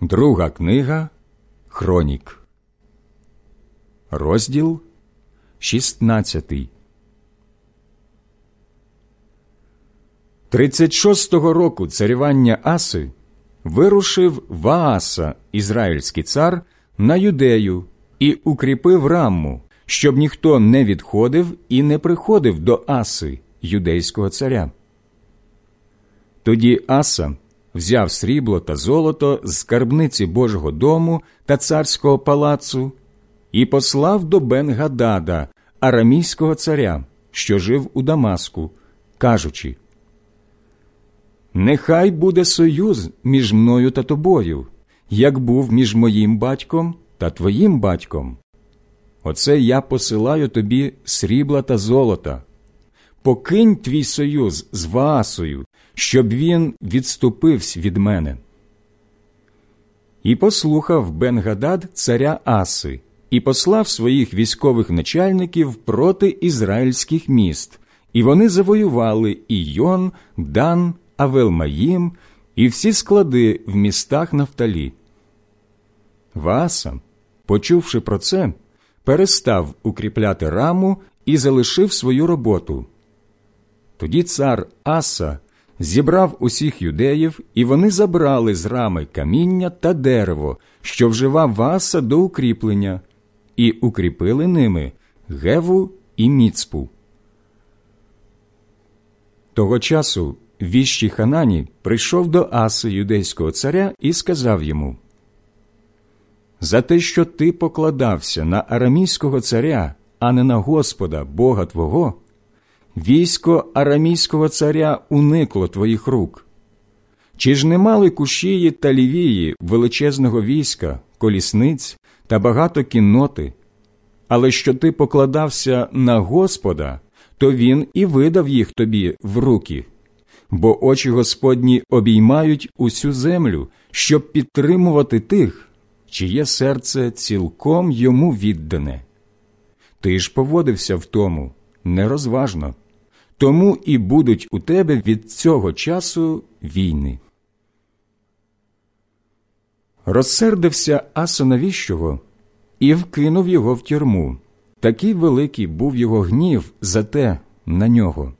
Друга книга Хронік, розділ 16 36-го року царювання Аси вирушив Вааса, ізраїльський цар, на юдею і укріпив рамму, щоб ніхто не відходив і не приходив до Аси, юдейського царя. Тоді Аса взяв срібло та золото з скарбниці Божого дому та царського палацу і послав до Бен-Гадада, арамійського царя, що жив у Дамаску, кажучи Нехай буде союз між мною та тобою, як був між моїм батьком та твоїм батьком. Оце я посилаю тобі срібла та золота. Покинь твій союз з Ваасою, щоб він відступився від мене. І послухав Бенгадад царя Аси і послав своїх військових начальників проти ізраїльських міст, і вони завоювали Ійон, Дан, Авелмаїм і всі склади в містах Нафталі. Вааса, почувши про це, перестав укріпляти раму і залишив свою роботу. Тоді цар Аса зібрав усіх юдеїв, і вони забрали з рами каміння та дерево, що вживав Васа до укріплення, і укріпили ними Геву і Міцпу. Того часу віщий Ханані прийшов до Аси юдейського царя і сказав йому За те, що ти покладався на арамійського царя, а не на Господа, Бога Твого військо арамійського царя уникло твоїх рук. Чи ж не мали кушії та лівії величезного війська, колісниць та багато кінноти? Але що ти покладався на Господа, то він і видав їх тобі в руки, бо очі Господні обіймають усю землю, щоб підтримувати тих, чиє серце цілком йому віддане. Ти ж поводився в тому нерозважно тому і будуть у тебе від цього часу війни. Розсердився Аса навіщого і вкинув його в тюрму. Такий великий був його гнів за те на нього.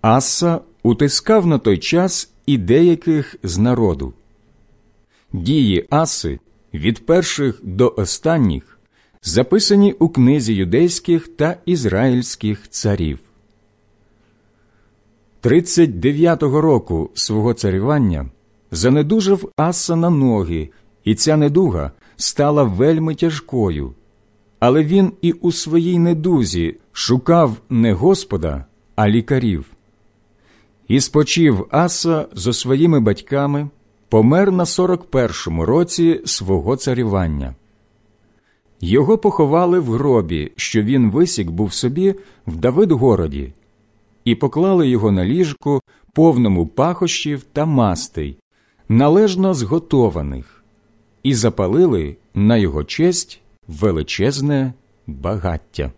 Аса утискав на той час і деяких з народу. Дії Аси від перших до останніх записані у книзі юдейських та ізраїльських царів. 39-го року свого царювання занедужав Аса на ноги, і ця недуга стала вельми тяжкою. Але він і у своїй недузі шукав не Господа, а лікарів. І спочив Аса зо своїми батьками, помер на 41-му році свого царювання. Його поховали в гробі, що він висік був собі в Давидгороді, і поклали його на ліжку, повному пахощів та мастей, належно зготованих, і запалили на його честь величезне багаття.